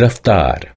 رفتار.